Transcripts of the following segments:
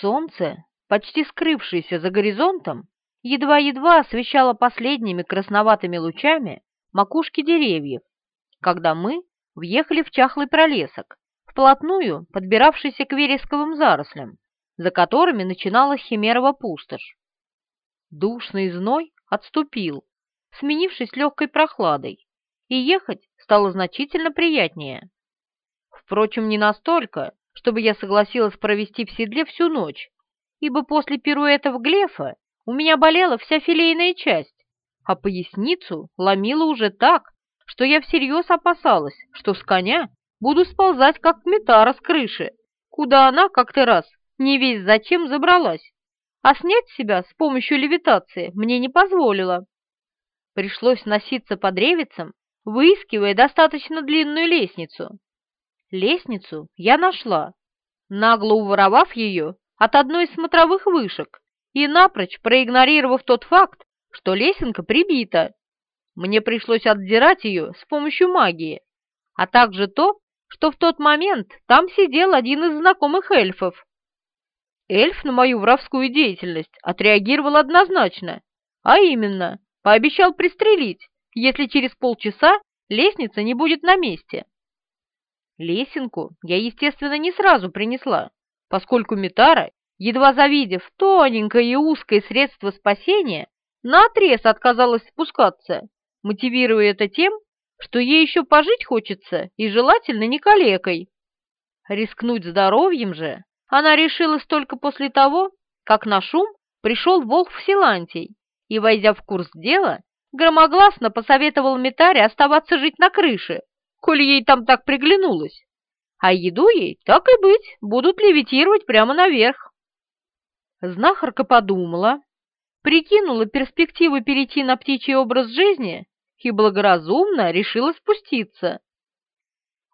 Солнце, почти скрывшееся за горизонтом, едва-едва освещало последними красноватыми лучами макушки деревьев, когда мы въехали в чахлый пролесок, вплотную подбиравшийся к вересковым зарослям, за которыми начиналась химерова пустошь. Душный зной отступил, сменившись легкой прохладой, и ехать стало значительно приятнее. Впрочем, не настолько, чтобы я согласилась провести в седле всю ночь, ибо после пируэта в Глефа у меня болела вся филейная часть, а поясницу ломила уже так, что я всерьез опасалась, что с коня буду сползать, как метара с крыши, куда она как-то раз не весь зачем забралась, а снять себя с помощью левитации мне не позволила. Пришлось носиться по древицам, выискивая достаточно длинную лестницу. Лестницу я нашла, нагло уворовав ее от одной из смотровых вышек и напрочь проигнорировав тот факт, что лесенка прибита. Мне пришлось отдирать ее с помощью магии, а также то, что в тот момент там сидел один из знакомых эльфов. Эльф на мою воровскую деятельность отреагировал однозначно, а именно, пообещал пристрелить, если через полчаса лестница не будет на месте. Лесенку я, естественно, не сразу принесла, поскольку Митара, едва завидев тоненькое и узкое средство спасения, наотрез отказалась спускаться мотивируя это тем, что ей еще пожить хочется и желательно не калекой. Рискнуть здоровьем же она решилась только после того, как на шум пришел волк в Силантий и, войдя в курс дела, громогласно посоветовал Митаре оставаться жить на крыше, коль ей там так приглянулось. А еду ей, так и быть, будут левитировать прямо наверх. Знахарка подумала, прикинула перспективы перейти на птичий образ жизни и благоразумно решила спуститься.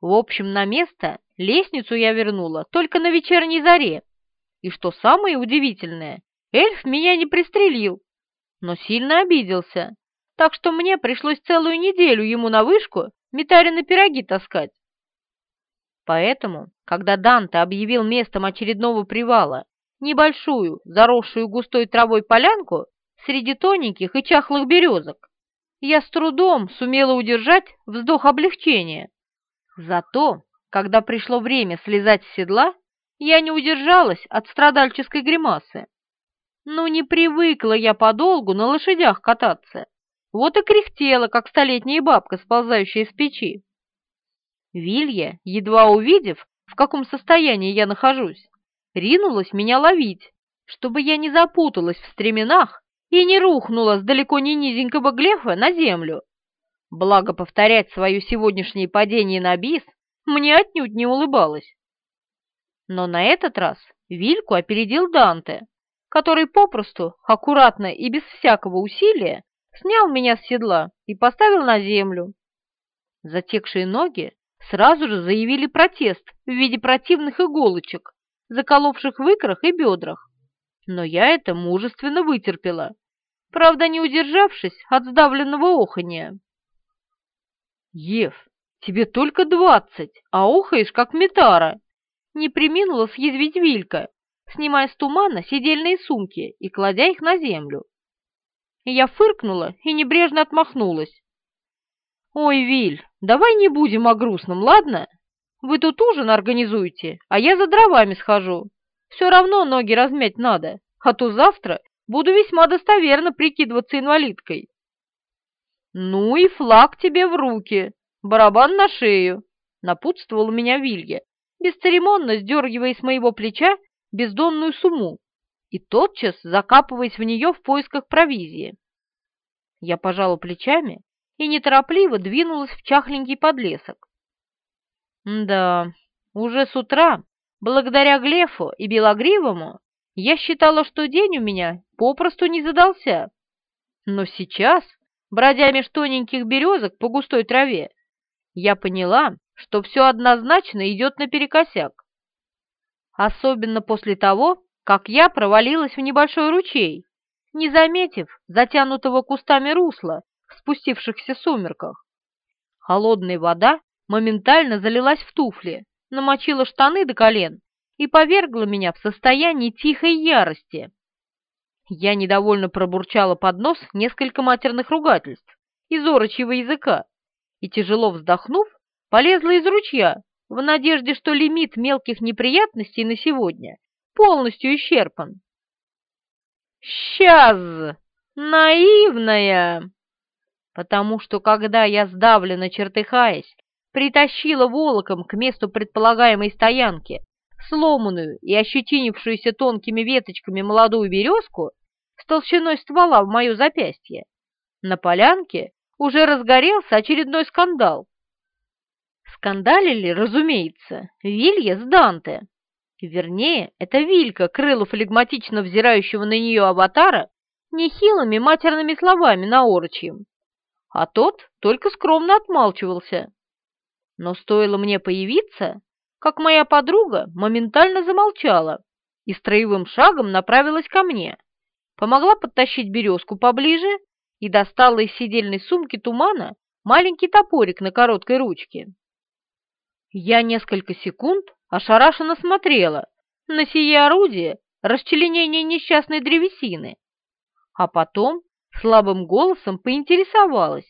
В общем, на место лестницу я вернула только на вечерней заре. И что самое удивительное, эльф меня не пристрелил, но сильно обиделся, так что мне пришлось целую неделю ему на вышку метарины пироги таскать. Поэтому, когда Данте объявил местом очередного привала небольшую, заросшую густой травой полянку среди тоненьких и чахлых березок, я с трудом сумела удержать вздох облегчения. Зато, когда пришло время слезать с седла, я не удержалась от страдальческой гримасы. Ну, не привыкла я подолгу на лошадях кататься. Вот и кряхтела, как столетняя бабка, сползающая с печи. Вилья, едва увидев, в каком состоянии я нахожусь, ринулась меня ловить, чтобы я не запуталась в стременах и не рухнула с далеко не низенького глефа на землю. Благо повторять свое сегодняшнее падение на бис мне отнюдь не улыбалось. Но на этот раз Вильку опередил Данте, который попросту, аккуратно и без всякого усилия снял меня с седла и поставил на землю. Затекшие ноги сразу же заявили протест в виде противных иголочек, заколовших в икрах и бедрах но я это мужественно вытерпела, правда, не удержавшись от сдавленного оханья. «Ев, тебе только двадцать, а охаешь, как метара!» Не приминула съязвить Вилька, снимая с тумана сидельные сумки и кладя их на землю. Я фыркнула и небрежно отмахнулась. «Ой, Виль, давай не будем о грустном, ладно? Вы тут ужин организуете, а я за дровами схожу. Все равно ноги размять надо, а то завтра буду весьма достоверно прикидываться инвалидкой. Ну и флаг тебе в руки, барабан на шею, напутствовал меня Вилья, бесцеремонно сдергивая с моего плеча бездонную сумму и тотчас закапываясь в нее в поисках провизии. Я пожала плечами и неторопливо двинулась в чахленький подлесок. Да, уже с утра Благодаря Глефу и Белогривому я считала, что день у меня попросту не задался. Но сейчас, бродя меж тоненьких березок по густой траве, я поняла, что все однозначно идет наперекосяк. Особенно после того, как я провалилась в небольшой ручей, не заметив затянутого кустами русла в спустившихся сумерках. Холодная вода моментально залилась в туфли, намочила штаны до колен и повергло меня в состояние тихой ярости. Я недовольно пробурчала под нос несколько матерных ругательств из орочьего языка и, тяжело вздохнув, полезла из ручья в надежде, что лимит мелких неприятностей на сегодня полностью исчерпан. «Сейчас! Наивная!» Потому что, когда я, сдавленно чертыхаясь, притащила волоком к месту предполагаемой стоянки сломанную и ощетинившуюся тонкими веточками молодую березку с толщиной ствола в мое запястье, на полянке уже разгорелся очередной скандал. Скандалили, разумеется, Вилья с Данте. Вернее, это Вилька крыла флегматично взирающего на нее аватара нехилыми матерными словами на орочьем, а тот только скромно отмалчивался. Но стоило мне появиться, как моя подруга моментально замолчала и строевым шагом направилась ко мне, помогла подтащить березку поближе и достала из сидельной сумки тумана маленький топорик на короткой ручке. Я несколько секунд ошарашенно смотрела на сие орудие расчленения несчастной древесины, а потом слабым голосом поинтересовалась,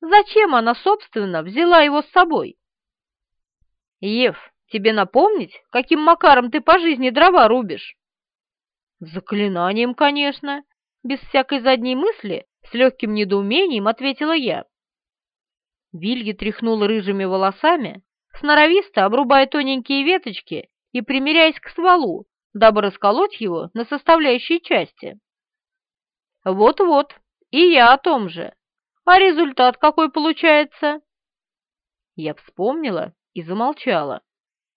зачем она, собственно, взяла его с собой. «Ев, тебе напомнить, каким макаром ты по жизни дрова рубишь?» «Заклинанием, конечно», без всякой задней мысли, с легким недоумением ответила я. Вилья тряхнула рыжими волосами, сноровисто обрубая тоненькие веточки и примеряясь к стволу, дабы расколоть его на составляющие части. Вот-вот, и я о том же. А результат какой получается? Я вспомнила и замолчала,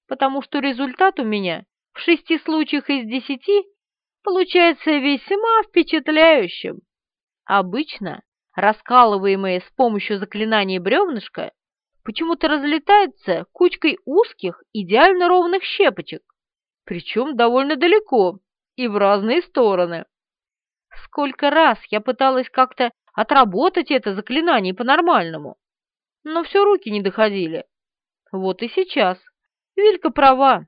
потому что результат у меня в шести случаях из десяти получается весьма впечатляющим. Обычно раскалываемое с помощью заклинания бревнышко почему-то разлетается кучкой узких, идеально ровных щепочек, причем довольно далеко и в разные стороны. Сколько раз я пыталась как-то отработать это заклинание по-нормальному, но все руки не доходили. Вот и сейчас. Вилька права.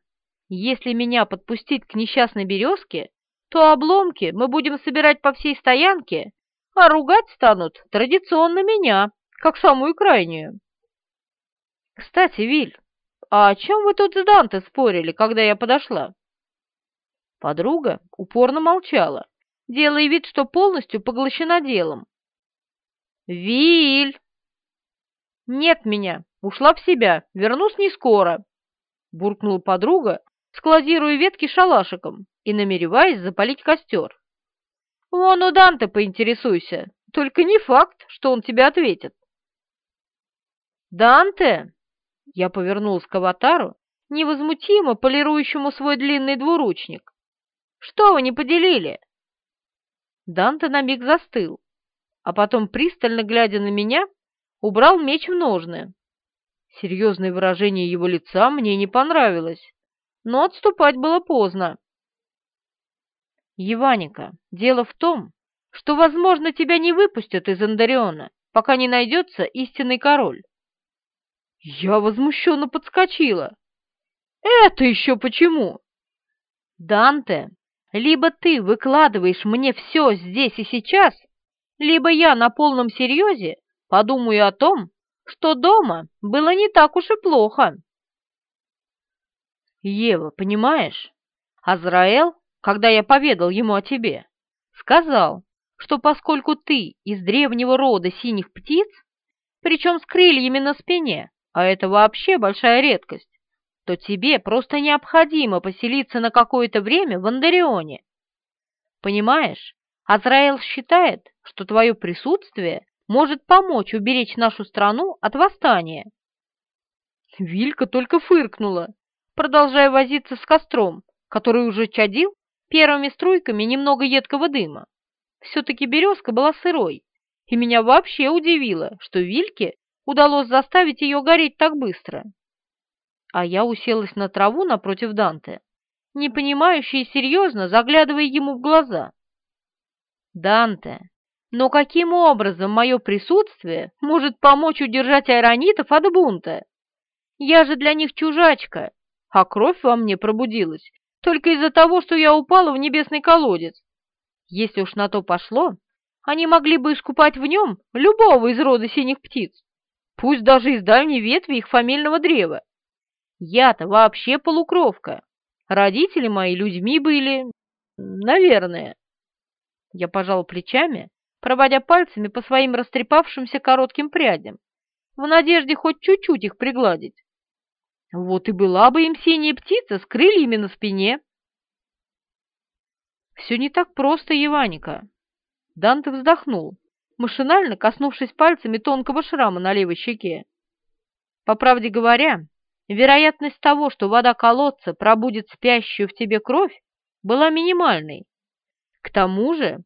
Если меня подпустить к несчастной березке, то обломки мы будем собирать по всей стоянке, а ругать станут традиционно меня, как самую крайнюю. Кстати, Виль, а о чем вы тут с Данте спорили, когда я подошла? Подруга упорно молчала, делая вид, что полностью поглощена делом. «Виль!» «Нет меня, ушла в себя, вернусь не скоро», — буркнула подруга, складируя ветки шалашиком и намереваясь запалить костер. «Вон у Данте поинтересуйся, только не факт, что он тебе ответит». «Данте!» Я повернулась к аватару, невозмутимо полирующему свой длинный двуручник. «Что вы не поделили?» Данте на миг застыл, а потом, пристально глядя на меня, убрал меч в ножны. Серьезное выражение его лица мне не понравилось, но отступать было поздно. «Еваника, дело в том, что, возможно, тебя не выпустят из Андариона, пока не найдется истинный король. Я возмущенно подскочила. «Это еще почему?» «Данте, либо ты выкладываешь мне все здесь и сейчас, либо я на полном серьезе подумаю о том, что дома было не так уж и плохо». «Ева, понимаешь, Азраэл, когда я поведал ему о тебе, сказал, что поскольку ты из древнего рода синих птиц, причем с крыльями на спине, а это вообще большая редкость, то тебе просто необходимо поселиться на какое-то время в Андарионе. Понимаешь, Азраэл считает, что твое присутствие может помочь уберечь нашу страну от восстания. Вилька только фыркнула, продолжая возиться с костром, который уже чадил первыми струйками немного едкого дыма. Все-таки березка была сырой, и меня вообще удивило, что Вильке удалось заставить ее гореть так быстро. А я уселась на траву напротив Данте, не понимающая и серьезно заглядывая ему в глаза. «Данте, но каким образом мое присутствие может помочь удержать айронитов от бунта? Я же для них чужачка, а кровь во мне пробудилась только из-за того, что я упала в небесный колодец. Если уж на то пошло, они могли бы искупать в нем любого из рода синих птиц, пусть даже из дальней ветви их фамильного древа. Я-то вообще полукровка. Родители мои людьми были, наверное. Я пожал плечами, проводя пальцами по своим растрепавшимся коротким прядям, в надежде хоть чуть-чуть их пригладить. Вот и была бы им синяя птица с крыльями на спине. Все не так просто, Еваника. Данте вздохнул, машинально коснувшись пальцами тонкого шрама на левой щеке. По правде говоря, вероятность того, что вода колодца пробудет спящую в тебе кровь, была минимальной. К тому же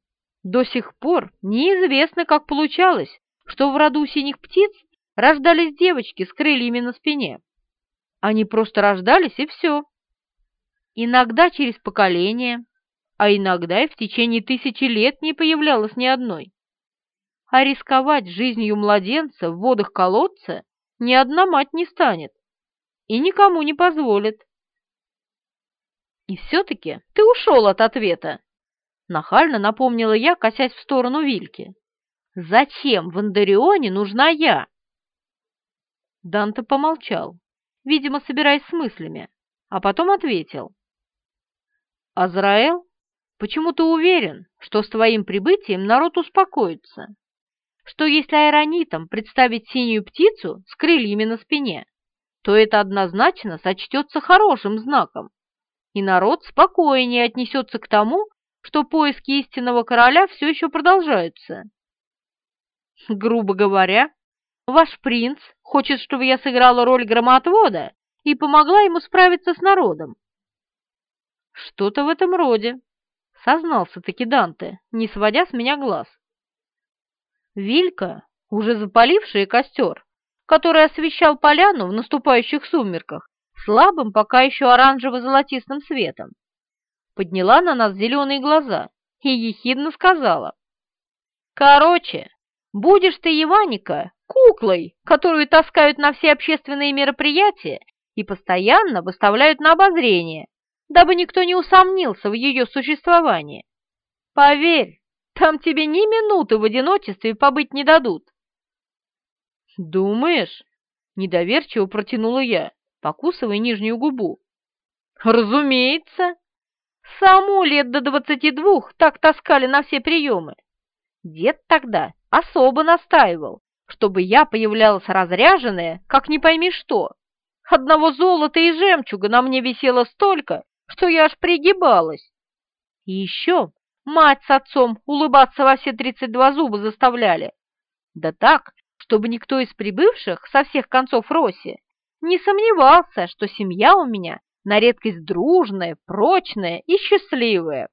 до сих пор неизвестно, как получалось, что в роду синих птиц рождались девочки с крыльями на спине. Они просто рождались, и все. Иногда через поколение, а иногда и в течение тысячи лет не появлялось ни одной. А рисковать жизнью младенца в водах колодца ни одна мать не станет и никому не позволит. И все-таки ты ушел от ответа, нахально напомнила я, косясь в сторону Вильки. Зачем в Андарионе нужна я? Данте помолчал видимо, собираясь с мыслями, а потом ответил. «Азраэл, почему ты уверен, что с твоим прибытием народ успокоится? Что если айронитам представить синюю птицу с крыльями на спине, то это однозначно сочтется хорошим знаком, и народ спокойнее отнесется к тому, что поиски истинного короля все еще продолжаются. Грубо говоря, Ваш принц хочет, чтобы я сыграла роль громоотвода и помогла ему справиться с народом. Что-то в этом роде, сознался-таки Данте, не сводя с меня глаз. Вилька, уже запалившая костер, который освещал поляну в наступающих сумерках слабым пока еще оранжево-золотистым светом, подняла на нас зеленые глаза и ехидно сказала. «Короче, будешь ты, Иваника, куклой, которую таскают на все общественные мероприятия и постоянно выставляют на обозрение, дабы никто не усомнился в ее существовании. Поверь, там тебе ни минуты в одиночестве побыть не дадут. «Думаешь?» — недоверчиво протянула я, покусывая нижнюю губу. «Разумеется. Саму лет до двадцати двух так таскали на все приемы. Дед тогда особо настаивал, чтобы я появлялась разряженная, как не пойми что. Одного золота и жемчуга на мне висело столько, что я аж пригибалась. И еще мать с отцом улыбаться во все тридцать два зуба заставляли. Да так, чтобы никто из прибывших со всех концов Роси не сомневался, что семья у меня на редкость дружная, прочная и счастливая.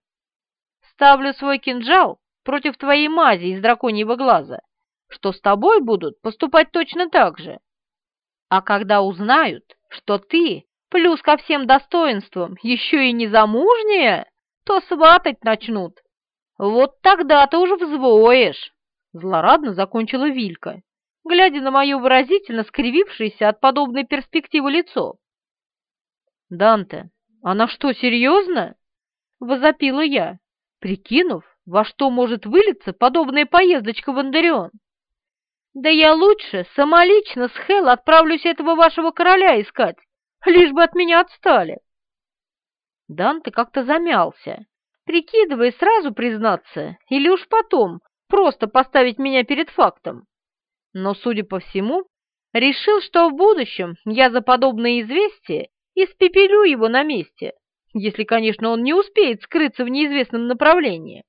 Ставлю свой кинжал против твоей мази из драконьего глаза что с тобой будут поступать точно так же. А когда узнают, что ты, плюс ко всем достоинствам, еще и не замужняя, то сватать начнут. Вот тогда ты уже взвоешь. Злорадно закончила Вилька, глядя на мое выразительно скривившееся от подобной перспективы лицо. «Данте, она что, серьезно?» — возопила я, прикинув, во что может вылиться подобная поездочка в Андарион. Да я лучше самолично с Хел отправлюсь этого вашего короля искать, лишь бы от меня отстали. Данте как-то замялся, прикидывая сразу признаться или уж потом просто поставить меня перед фактом. Но, судя по всему, решил, что в будущем я за подобное известие испепелю его на месте, если, конечно, он не успеет скрыться в неизвестном направлении.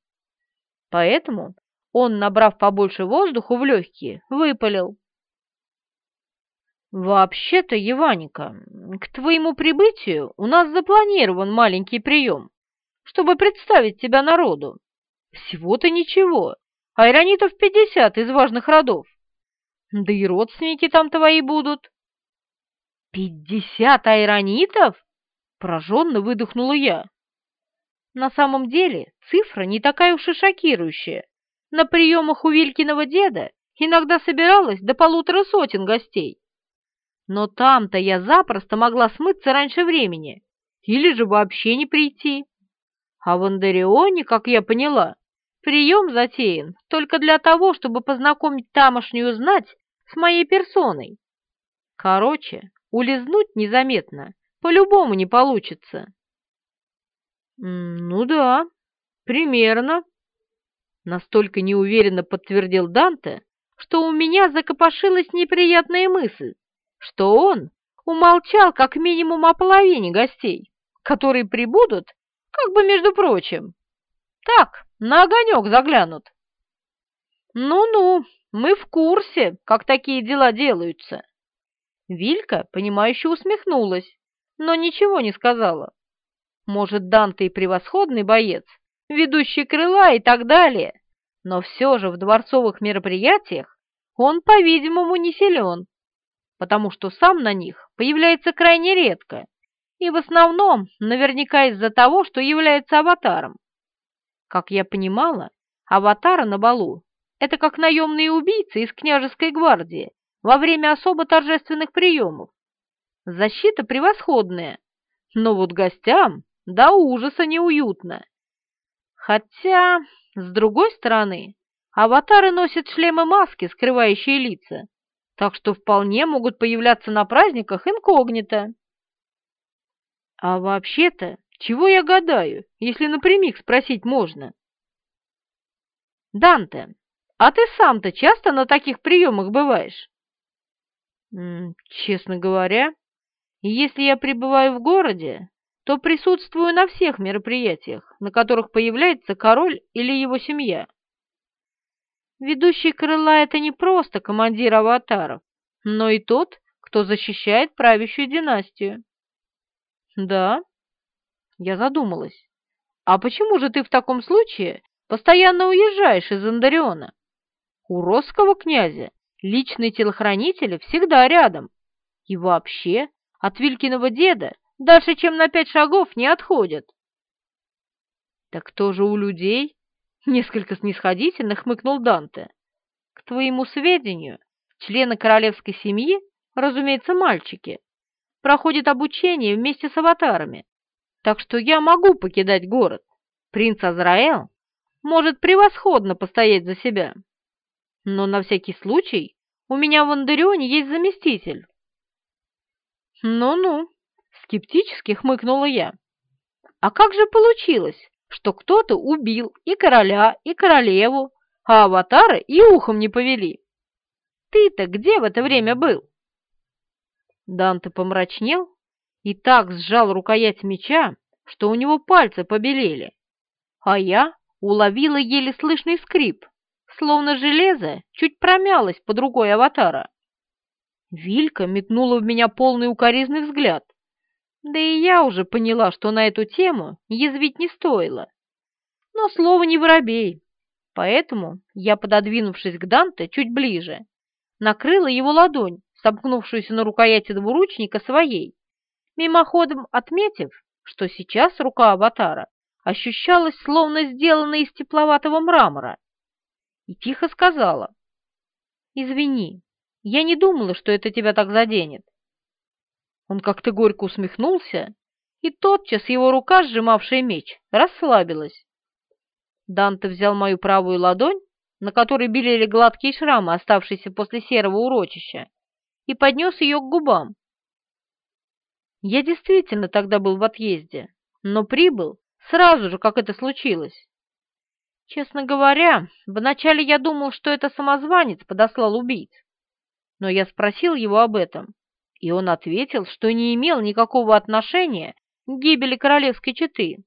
Поэтому он, набрав побольше воздуха в легкие, выпалил. «Вообще-то, Еваника, к твоему прибытию у нас запланирован маленький прием, чтобы представить тебя народу. Всего-то ничего, айронитов пятьдесят из важных родов. Да и родственники там твои будут». «Пятьдесят айронитов?» — пораженно выдохнула я. На самом деле цифра не такая уж и шокирующая на приемах у Вилькиного деда иногда собиралось до полутора сотен гостей. Но там-то я запросто могла смыться раньше времени или же вообще не прийти. А в Андарионе, как я поняла, прием затеян только для того, чтобы познакомить тамошнюю знать с моей персоной. Короче, улизнуть незаметно по-любому не получится. «Ну да, примерно», — настолько неуверенно подтвердил Данте, что у меня закопошилась неприятная мысль, что он умолчал как минимум о половине гостей, которые прибудут, как бы между прочим. Так, на огонек заглянут. Ну-ну, мы в курсе, как такие дела делаются. Вилька, понимающе усмехнулась, но ничего не сказала. Может, Данте и превосходный боец, ведущий крыла и так далее, но все же в дворцовых мероприятиях он, по-видимому, не силен, потому что сам на них появляется крайне редко и в основном наверняка из-за того, что является аватаром. Как я понимала, аватары на балу — это как наемные убийцы из княжеской гвардии во время особо торжественных приемов. Защита превосходная, но вот гостям до ужаса неуютно. Хотя, с другой стороны, аватары носят шлемы-маски, скрывающие лица, так что вполне могут появляться на праздниках инкогнито. А вообще-то, чего я гадаю, если напрямик спросить можно? Данте, а ты сам-то часто на таких приемах бываешь? Честно говоря, если я пребываю в городе, то присутствую на всех мероприятиях, на которых появляется король или его семья. Ведущий крыла — это не просто командир аватаров, но и тот, кто защищает правящую династию. Да, я задумалась. А почему же ты в таком случае постоянно уезжаешь из Андариона? У росского князя личные телохранители всегда рядом. И вообще, от Вилькиного деда дальше, чем на пять шагов, не отходят. Так кто же у людей? Несколько снисходительно хмыкнул Данте. К твоему сведению, члены королевской семьи, разумеется, мальчики, проходят обучение вместе с аватарами, так что я могу покидать город. Принц Азраэл может превосходно постоять за себя. Но на всякий случай у меня в Андерионе есть заместитель. Ну-ну, скептически хмыкнула я. А как же получилось, что кто-то убил и короля, и королеву, а аватары и ухом не повели? Ты-то где в это время был? Данте помрачнел и так сжал рукоять меча, что у него пальцы побелели, а я уловила еле слышный скрип, словно железо чуть промялось под рукой аватара. Вилька метнула в меня полный укоризный взгляд, да и я уже поняла, что на эту тему язвить не стоило. Но слово не воробей, поэтому я, пододвинувшись к Данте чуть ближе, накрыла его ладонь, сомкнувшуюся на рукояти двуручника своей, мимоходом отметив, что сейчас рука аватара ощущалась словно сделанная из тепловатого мрамора, и тихо сказала, «Извини, я не думала, что это тебя так заденет. Он как-то горько усмехнулся, и тотчас его рука, сжимавшая меч, расслабилась. Данте взял мою правую ладонь, на которой белели гладкие шрамы, оставшиеся после серого урочища, и поднес ее к губам. Я действительно тогда был в отъезде, но прибыл сразу же, как это случилось. Честно говоря, вначале я думал, что это самозванец подослал убийц, но я спросил его об этом, и он ответил, что не имел никакого отношения к гибели королевской четы.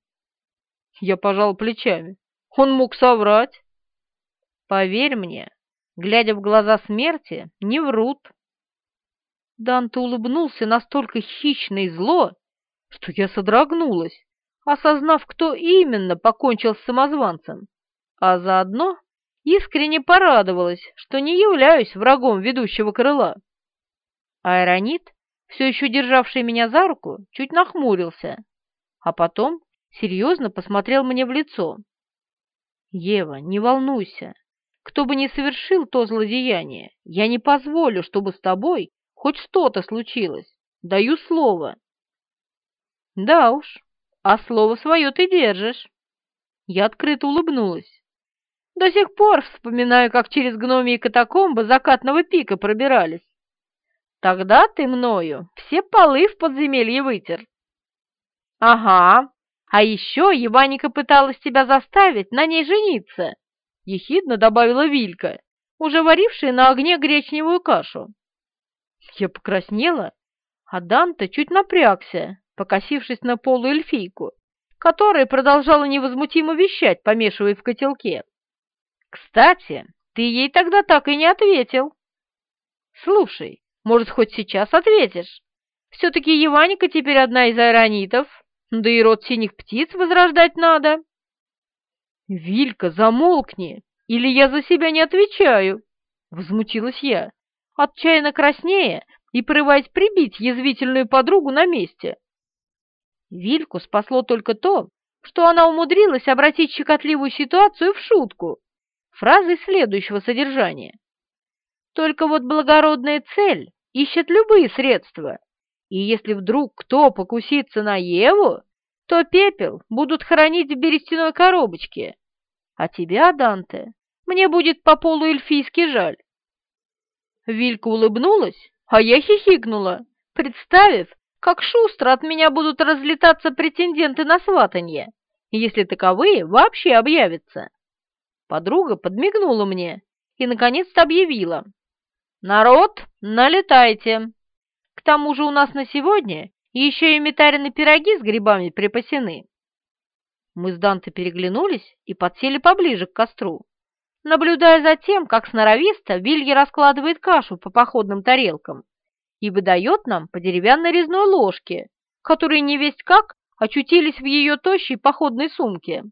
Я пожал плечами. Он мог соврать. Поверь мне, глядя в глаза смерти, не врут. Данте улыбнулся настолько хищно и зло, что я содрогнулась, осознав, кто именно покончил с самозванцем, а заодно искренне порадовалась, что не являюсь врагом ведущего крыла. Аэронит, все еще державший меня за руку, чуть нахмурился, а потом серьезно посмотрел мне в лицо. «Ева, не волнуйся. Кто бы ни совершил то злодеяние, я не позволю, чтобы с тобой хоть что-то случилось. Даю слово. Да уж, а слово свое ты держишь. Я открыто улыбнулась. До сих пор вспоминаю, как через гномии катакомбы закатного пика пробирались. Тогда ты мною все полы в подземелье вытер. Ага, а еще Еваника пыталась тебя заставить на ней жениться, ехидно добавила Вилька, уже варившая на огне гречневую кашу. Я покраснела, а Данте чуть напрягся, покосившись на полуэльфийку, которая продолжала невозмутимо вещать, помешивая в котелке. «Кстати, ты ей тогда так и не ответил». «Слушай, может, хоть сейчас ответишь? Все-таки Еваника теперь одна из айронитов, да и род синих птиц возрождать надо». «Вилька, замолкни, или я за себя не отвечаю!» — возмутилась я, отчаянно краснея и порываясь прибить язвительную подругу на месте. Вильку спасло только то, что она умудрилась обратить щекотливую ситуацию в шутку, фразой следующего содержания. Только вот благородная цель ищет любые средства, и если вдруг кто покусится на Еву, то пепел будут хранить в берестяной коробочке. А тебя, Данте, мне будет по полуэльфийски жаль. Вилька улыбнулась, а я хихикнула, представив, как шустро от меня будут разлетаться претенденты на сватанье, если таковые вообще объявятся. Подруга подмигнула мне и наконец-то объявила. «Народ, налетайте! К тому же у нас на сегодня еще и метарины пироги с грибами припасены». Мы с Данте переглянулись и подсели поближе к костру, наблюдая за тем, как сноровисто Вилья раскладывает кашу по походным тарелкам и выдает нам по деревянной резной ложке, которые не весть как очутились в ее тощей походной сумке.